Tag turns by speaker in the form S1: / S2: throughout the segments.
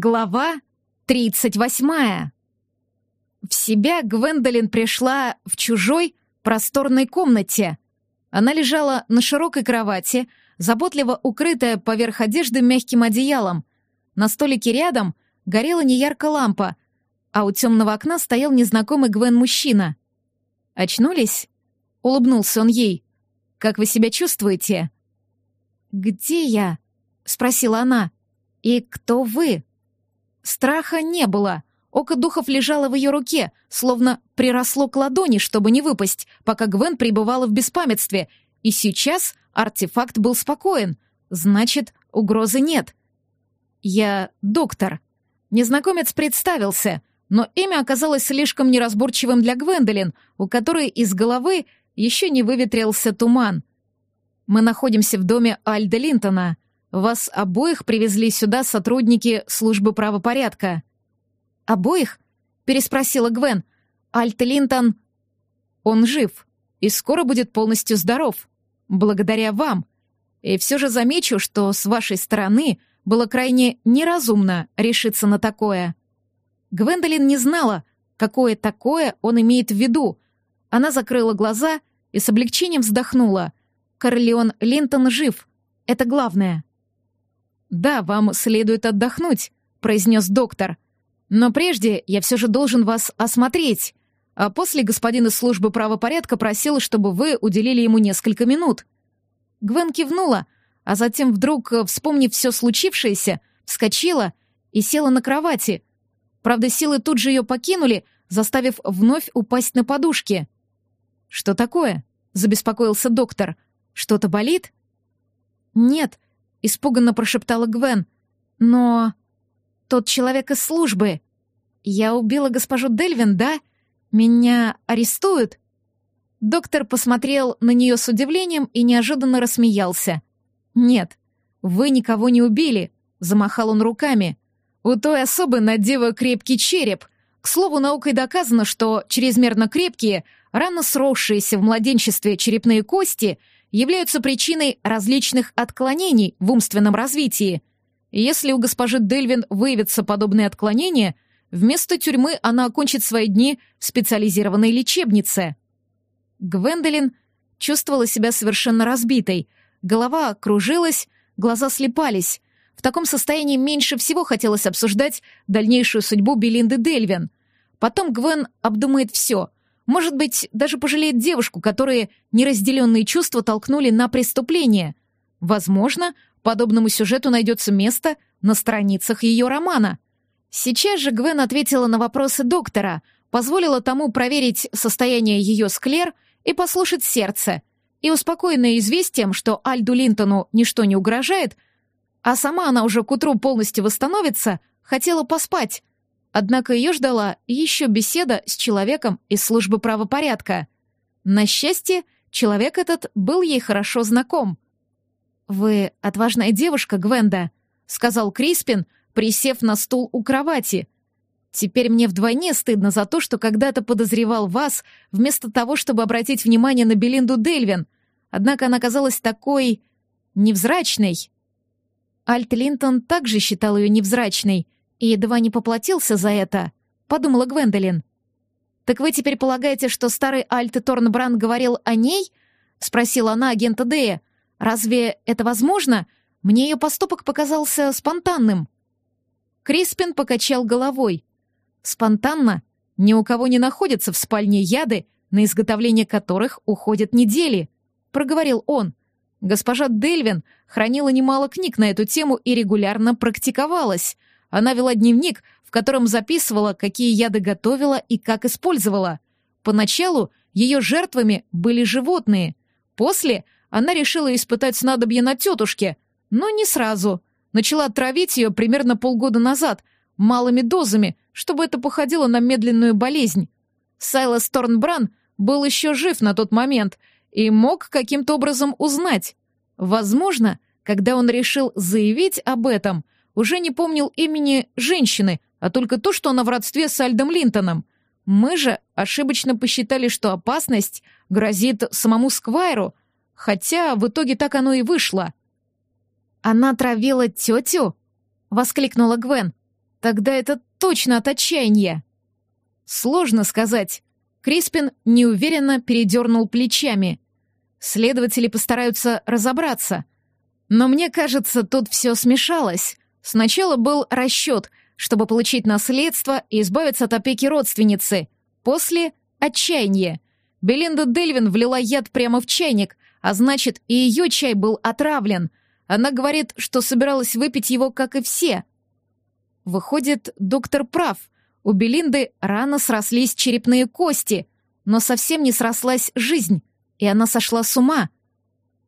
S1: Глава 38. В себя Гвендолин пришла в чужой просторной комнате. Она лежала на широкой кровати, заботливо укрытая поверх одежды мягким одеялом. На столике рядом горела неяркая лампа, а у темного окна стоял незнакомый Гвен-мужчина. «Очнулись?» — улыбнулся он ей. «Как вы себя чувствуете?» «Где я?» — спросила она. «И кто вы?» Страха не было. Око духов лежало в ее руке, словно приросло к ладони, чтобы не выпасть, пока Гвен пребывала в беспамятстве. И сейчас артефакт был спокоен. Значит, угрозы нет. «Я доктор». Незнакомец представился, но имя оказалось слишком неразборчивым для Гвендолин, у которой из головы еще не выветрился туман. «Мы находимся в доме Альда Линтона», вас обоих привезли сюда сотрудники службы правопорядка». «Обоих?» — переспросила Гвен. «Альт Линтон...» «Он жив и скоро будет полностью здоров. Благодаря вам. И все же замечу, что с вашей стороны было крайне неразумно решиться на такое». Гвендолин не знала, какое такое он имеет в виду. Она закрыла глаза и с облегчением вздохнула. Корлеон Линтон жив. Это главное. «Да, вам следует отдохнуть», — произнес доктор. «Но прежде я все же должен вас осмотреть. А после господин из службы правопорядка просил, чтобы вы уделили ему несколько минут». Гвен кивнула, а затем вдруг, вспомнив все случившееся, вскочила и села на кровати. Правда, силы тут же ее покинули, заставив вновь упасть на подушки. «Что такое?» — забеспокоился доктор. «Что-то болит?» «Нет», — испуганно прошептала Гвен. «Но... тот человек из службы. Я убила госпожу Дельвин, да? Меня арестуют?» Доктор посмотрел на нее с удивлением и неожиданно рассмеялся. «Нет, вы никого не убили», — замахал он руками. «У той особы на дева крепкий череп. К слову, наукой доказано, что чрезмерно крепкие, рано сросшиеся в младенчестве черепные кости — являются причиной различных отклонений в умственном развитии. Если у госпожи Дельвин выявятся подобные отклонения, вместо тюрьмы она окончит свои дни в специализированной лечебнице. Гвендолин чувствовала себя совершенно разбитой. Голова кружилась, глаза слепались. В таком состоянии меньше всего хотелось обсуждать дальнейшую судьбу Белинды Дельвин. Потом Гвен обдумает все — может быть, даже пожалеет девушку, которые неразделенные чувства толкнули на преступление. Возможно, подобному сюжету найдется место на страницах ее романа. Сейчас же Гвен ответила на вопросы доктора, позволила тому проверить состояние ее склер и послушать сердце. И успокоенная известием, что Альду Линтону ничто не угрожает, а сама она уже к утру полностью восстановится, хотела поспать, Однако ее ждала еще беседа с человеком из службы правопорядка. На счастье, человек этот был ей хорошо знаком. «Вы отважная девушка, Гвенда», — сказал Криспин, присев на стул у кровати. «Теперь мне вдвойне стыдно за то, что когда-то подозревал вас, вместо того, чтобы обратить внимание на Белинду Дельвин. Однако она казалась такой... невзрачной». Альт Линтон также считал ее невзрачной — и едва не поплатился за это, подумала Гвендолин. «Так вы теперь полагаете, что старый Альт Торнбранд говорил о ней?» — спросила она агента Дея. «Разве это возможно? Мне ее поступок показался спонтанным». Криспин покачал головой. «Спонтанно? Ни у кого не находятся в спальне яды, на изготовление которых уходят недели», — проговорил он. Госпожа Дельвин хранила немало книг на эту тему и регулярно практиковалась. Она вела дневник, в котором записывала, какие яды готовила и как использовала. Поначалу ее жертвами были животные. После она решила испытать снадобье на тетушке, но не сразу. Начала травить ее примерно полгода назад, малыми дозами, чтобы это походило на медленную болезнь. Сайлас Торнбран был еще жив на тот момент и мог каким-то образом узнать. Возможно, когда он решил заявить об этом — уже не помнил имени женщины, а только то, что она в родстве с Альдом Линтоном. Мы же ошибочно посчитали, что опасность грозит самому Сквайру, хотя в итоге так оно и вышло. «Она травила тетю?» — воскликнула Гвен. Тогда это точно от отчаяния. Сложно сказать. Криспин неуверенно передернул плечами. Следователи постараются разобраться. Но мне кажется, тут все смешалось. Сначала был расчет, чтобы получить наследство и избавиться от опеки родственницы. После — отчаяние. Белинда Дельвин влила яд прямо в чайник, а значит, и ее чай был отравлен. Она говорит, что собиралась выпить его, как и все. Выходит, доктор прав. У Белинды рано срослись черепные кости, но совсем не срослась жизнь, и она сошла с ума.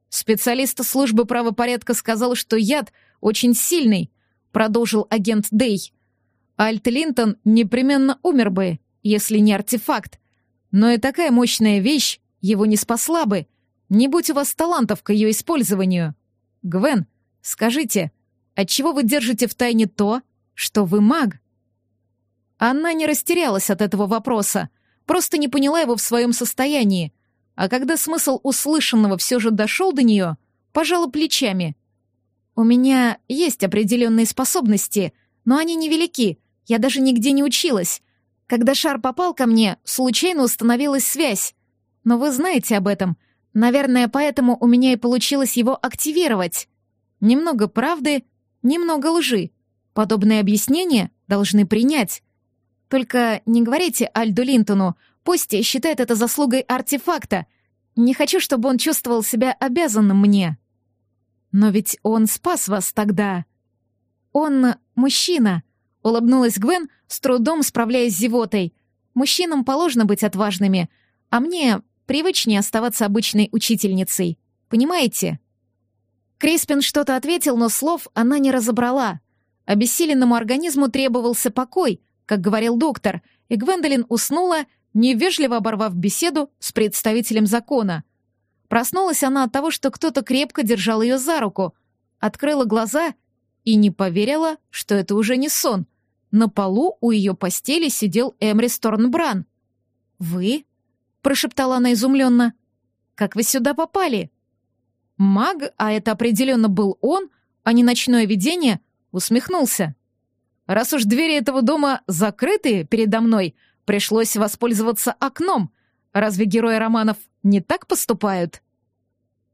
S1: Специалист службы правопорядка сказал, что яд очень сильный, продолжил агент Дей. Альт Линтон непременно умер бы, если не артефакт. Но и такая мощная вещь его не спасла бы. Не будь у вас талантов к ее использованию. Гвен, скажите, отчего вы держите в тайне то, что вы маг?» Она не растерялась от этого вопроса, просто не поняла его в своем состоянии, а когда смысл услышанного все же дошел до нее, пожала плечами. «У меня есть определенные способности, но они невелики, я даже нигде не училась. Когда шар попал ко мне, случайно установилась связь. Но вы знаете об этом. Наверное, поэтому у меня и получилось его активировать. Немного правды, немного лжи. Подобные объяснения должны принять. Только не говорите Альду Линтону, пусть считает это заслугой артефакта. Не хочу, чтобы он чувствовал себя обязанным мне. Но ведь он спас вас тогда. Он мужчина, улыбнулась Гвен, с трудом справляясь с зевотой. Мужчинам положено быть отважными, а мне привычнее оставаться обычной учительницей. Понимаете? Криспин что-то ответил, но слов она не разобрала. Обессиленному организму требовался покой, как говорил доктор, и Гвендолин уснула, невежливо оборвав беседу с представителем закона. Проснулась она от того, что кто-то крепко держал ее за руку, открыла глаза и не поверила, что это уже не сон. На полу у ее постели сидел Эмри Сторнбран. «Вы?» — прошептала она изумленно. «Как вы сюда попали?» Маг, а это определенно был он, а не ночное видение, усмехнулся. «Раз уж двери этого дома закрыты передо мной, пришлось воспользоваться окном. Разве герои романов не так поступают?»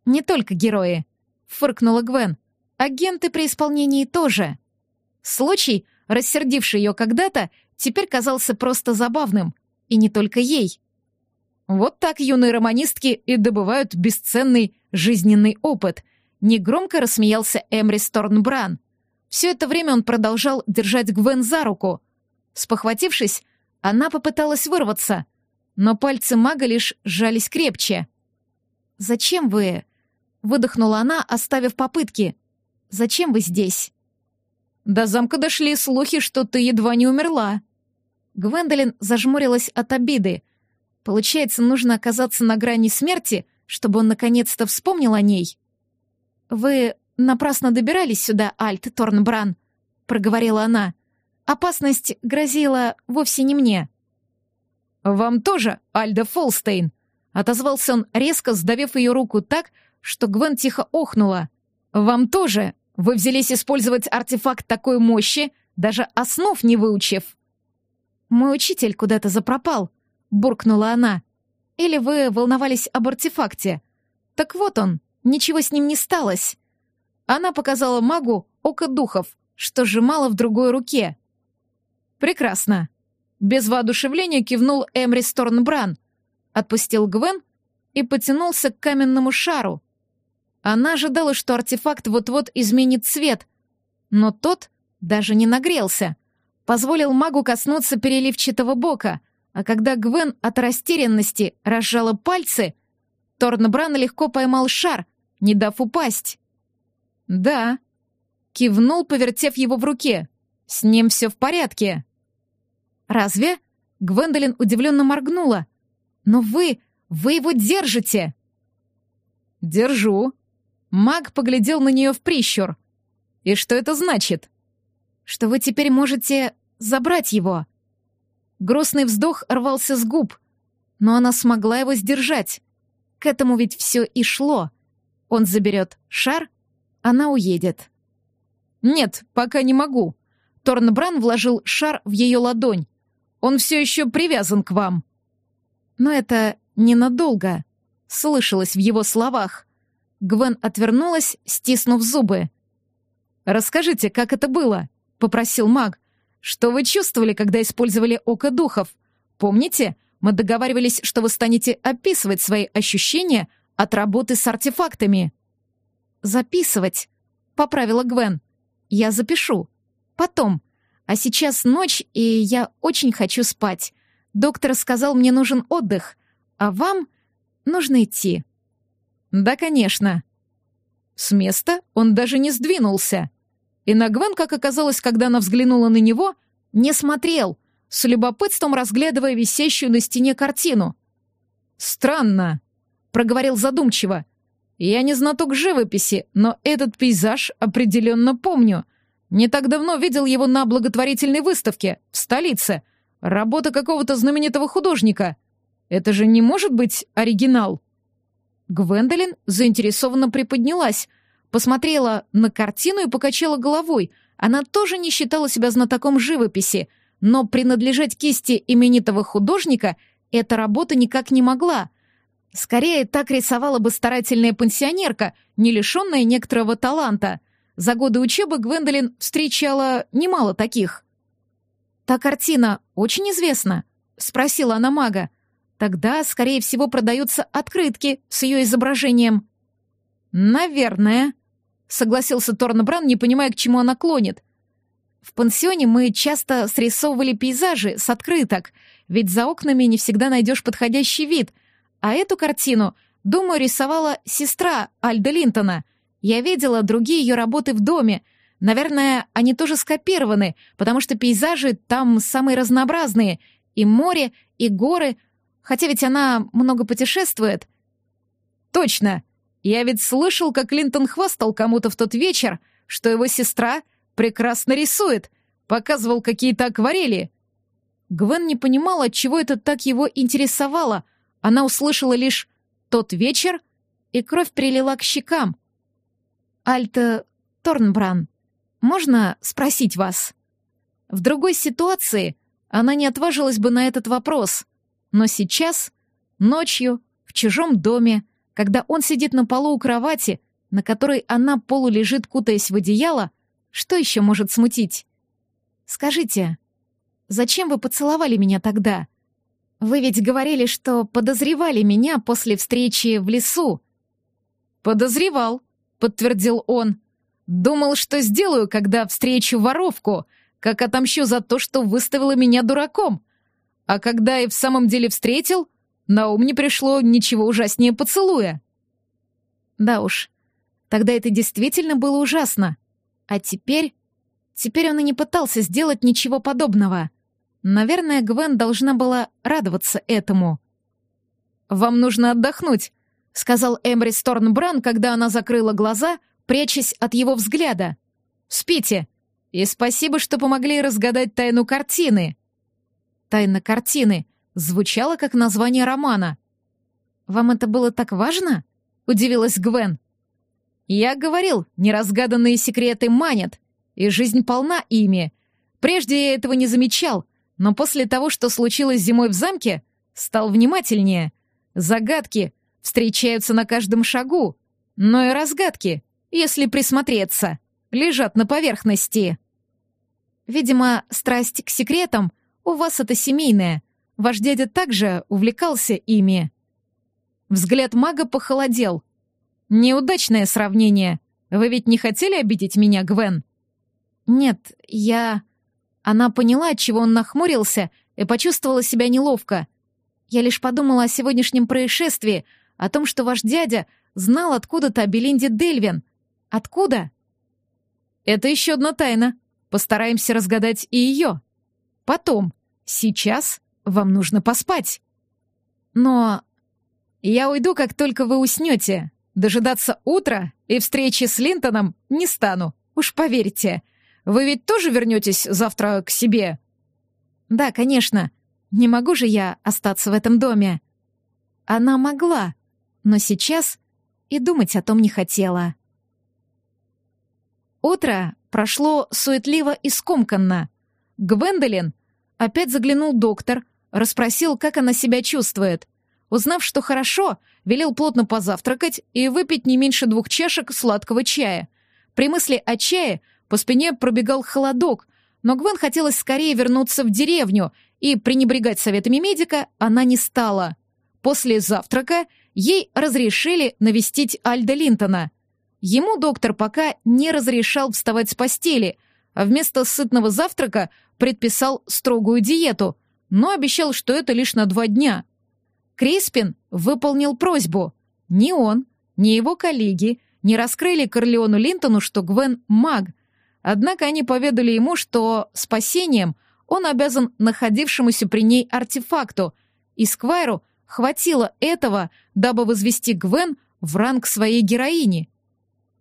S1: «Не только герои», — фыркнула Гвен. «Агенты при исполнении тоже». Случай, рассердивший ее когда-то, теперь казался просто забавным. И не только ей. Вот так юные романистки и добывают бесценный жизненный опыт. Негромко рассмеялся Эмри Сторнбран. Все это время он продолжал держать Гвен за руку. Спохватившись, она попыталась вырваться, но пальцы мага лишь сжались крепче. «Зачем вы?» — выдохнула она, оставив попытки. «Зачем вы здесь?» До замка дошли слухи, что ты едва не умерла. Гвендолин зажмурилась от обиды. Получается, нужно оказаться на грани смерти, чтобы он наконец-то вспомнил о ней. «Вы напрасно добирались сюда, Альт Торнбран», — проговорила она. «Опасность грозила вовсе не мне». «Вам тоже, Альда Фолстейн», — отозвался он, резко сдавив ее руку так, что Гвен тихо охнула. «Вам тоже, вы взялись использовать артефакт такой мощи, даже основ не выучив. «Мой учитель куда-то запропал», — буркнула она. «Или вы волновались об артефакте? Так вот он, ничего с ним не сталось». Она показала магу око духов, что сжимала в другой руке. «Прекрасно». Без воодушевления кивнул Эмри Сторнбран, отпустил Гвен и потянулся к каменному шару, она ожидала, что артефакт вот-вот изменит цвет, но тот даже не нагрелся. Позволил магу коснуться переливчатого бока, а когда Гвен от растерянности разжала пальцы, Торнбран легко поймал шар, не дав упасть. «Да», — кивнул, повертев его в руке. «С ним все в порядке». «Разве?» — Гвендолин удивленно моргнула. «Но вы, вы его держите!» «Держу», Маг поглядел на нее в прищур. «И что это значит?» «Что вы теперь можете забрать его». Грустный вздох рвался с губ, но она смогла его сдержать. К этому ведь все и шло. Он заберет шар, она уедет. «Нет, пока не могу. Торнбран вложил шар в ее ладонь. «Он все еще привязан к вам». Но это ненадолго, слышалось в его словах. Гвен отвернулась, стиснув зубы. «Расскажите, как это было?» — попросил маг. «Что вы чувствовали, когда использовали око духов? Помните, мы договаривались, что вы станете описывать свои ощущения от работы с артефактами». «Записывать», — поправила Гвен. «Я запишу. Потом. А сейчас ночь, и я очень хочу спать. Доктор сказал, мне нужен отдых, а вам нужно идти». «Да, конечно». С места он даже не сдвинулся. И на Гвен, как оказалось, когда она взглянула на него, не смотрел, с любопытством разглядывая висящую на стене картину. «Странно», — проговорил задумчиво. «Я не знаток живописи, но этот пейзаж определенно помню. Не так давно видел его на благотворительной выставке в столице. Работа какого-то знаменитого художника. Это же не может быть оригинал». Гвендолин заинтересованно приподнялась, посмотрела на картину и покачала головой. Она тоже не считала себя знатоком живописи, но принадлежать кисти именитого художника эта работа никак не могла. Скорее, так рисовала бы старательная пенсионерка, не лишенная некоторого таланта. За годы учебы Гвендолин встречала немало таких. «Та картина очень известна?» — спросила она мага. «Тогда, скорее всего, продаются открытки с ее изображением». «Наверное», — согласился Торнбран, не понимая, к чему она клонит. В пансионе мы часто срисовывали пейзажи с открыток, ведь за окнами не всегда найдешь подходящий вид. А эту картину, думаю, рисовала сестра Альда Линтона. Я видела другие ее работы в доме. Наверное, они тоже скопированы, потому что пейзажи там самые разнообразные. И море, и горы. Хотя ведь она много путешествует. Точно. Я ведь слышал, как Линтон хвастал кому-то в тот вечер, что его сестра — прекрасно рисует. Показывал какие-то акварели. Гвен не понимала, чего это так его интересовало. Она услышала лишь «тот вечер», и кровь прилила к щекам. «Альта Торнбран, можно спросить вас?» В другой ситуации она не отважилась бы на этот вопрос, но сейчас, ночью, в чужом доме, когда он сидит на полу у кровати, на которой она полулежит, кутаясь в одеяло, что еще может смутить? Скажите, зачем вы поцеловали меня тогда? Вы ведь говорили, что подозревали меня после встречи в лесу. Подозревал, подтвердил он. Думал, что сделаю, когда встречу воровку, как отомщу за то, что выставила меня дураком. А когда и в самом деле встретил, на ум не пришло ничего ужаснее поцелуя. Да уж, тогда это действительно было ужасно. А теперь... Теперь он и не пытался сделать ничего подобного. Наверное, Гвен должна была радоваться этому. «Вам нужно отдохнуть», — сказал Эмбри Сторнбран, когда она закрыла глаза, прячась от его взгляда. «Спите. И спасибо, что помогли разгадать тайну картины». «Тайна картины» звучало как название романа. «Вам это было так важно?» — удивилась Гвен. Я говорил, неразгаданные секреты манят, и жизнь полна ими. Прежде я этого не замечал, но после того, что случилось зимой в замке, стал внимательнее. Загадки встречаются на каждом шагу, но и разгадки, если присмотреться, лежат на поверхности. Видимо, страсть к секретам у вас это семейная. Ваш дядя также увлекался ими. Взгляд мага похолодел. Неудачное сравнение. Вы ведь не хотели обидеть меня, Гвен? Нет, я... Она поняла, чего он нахмурился, и почувствовала себя неловко. Я лишь подумала о сегодняшнем происшествии, о том, что ваш дядя знал откуда-то о Белинде Дельвин. Откуда? Это еще одна тайна. Постараемся разгадать и ее. Потом. Сейчас вам нужно поспать. Но я уйду, как только вы уснете. Дожидаться утра и встречи с Линтоном не стану, уж поверьте. Вы ведь тоже вернетесь завтра к себе?» «Да, конечно. Не могу же я остаться в этом доме». Она могла, но сейчас и думать о том не хотела. Утро прошло суетливо и скомканно. Гвендолин опять заглянул доктор, расспросил, как она себя чувствует. Узнав, что хорошо, велел плотно позавтракать и выпить не меньше двух чашек сладкого чая. При мысли о чае по спине пробегал холодок, но Гвен хотелось скорее вернуться в деревню, и пренебрегать советами медика она не стала. После завтрака ей разрешили навестить Альда Линтона. Ему доктор пока не разрешал вставать с постели, а вместо сытного завтрака предписал строгую диету, но обещал, что это лишь на два дня. Криспин выполнил просьбу. Ни он, ни его коллеги не раскрыли Корлеону Линтону, что Гвен — маг. Однако они поведали ему, что спасением он обязан находившемуся при ней артефакту, и Сквайру хватило этого, дабы возвести Гвен в ранг своей героини.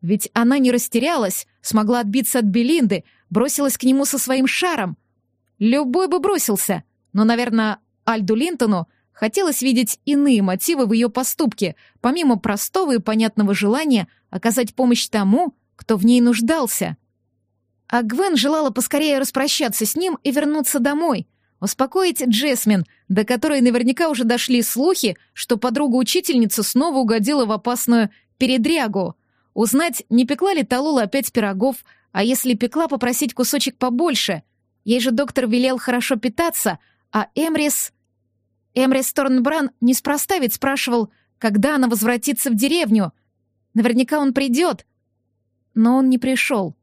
S1: Ведь она не растерялась, смогла отбиться от Белинды, бросилась к нему со своим шаром. Любой бы бросился, но, наверное, Альду Линтону хотелось видеть иные мотивы в ее поступке, помимо простого и понятного желания оказать помощь тому, кто в ней нуждался. А Гвен желала поскорее распрощаться с ним и вернуться домой, успокоить Джесмин, до которой наверняка уже дошли слухи, что подруга-учительница снова угодила в опасную передрягу, узнать, не пекла ли Талула опять пирогов, а если пекла, попросить кусочек побольше. Ей же доктор велел хорошо питаться, а Эмрис... Эмрис Торнбран неспроста ведь спрашивал, когда она возвратится в деревню. Наверняка он придет. Но он не пришел.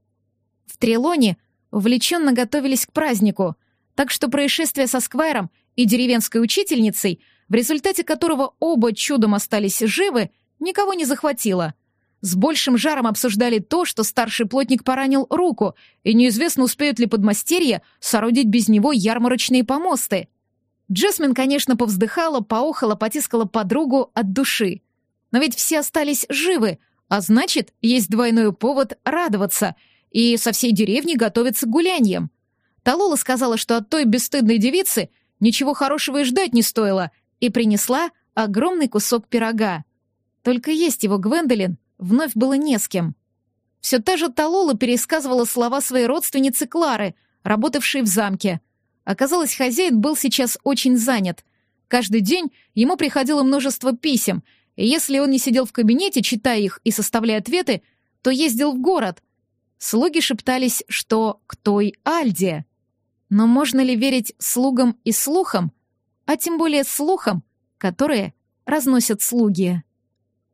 S1: В Трелоне увлеченно готовились к празднику, так что происшествие со Сквайром и деревенской учительницей, в результате которого оба чудом остались живы, никого не захватило. С большим жаром обсуждали то, что старший плотник поранил руку, и неизвестно, успеют ли подмастерья соорудить без него ярмарочные помосты. Джесмин, конечно, повздыхала, поохала, потискала подругу от души. Но ведь все остались живы, а значит, есть двойной повод радоваться — и со всей деревни готовятся к гуляньям. Талола сказала, что от той бесстыдной девицы ничего хорошего и ждать не стоило, и принесла огромный кусок пирога. Только есть его Гвендолин вновь было не с кем. Все та же Талола пересказывала слова своей родственницы Клары, работавшей в замке. Оказалось, хозяин был сейчас очень занят. Каждый день ему приходило множество писем, и если он не сидел в кабинете, читая их и составляя ответы, то ездил в город — Слуги шептались, что к той Альде. Но можно ли верить слугам и слухам, а тем более слухам, которые разносят слуги?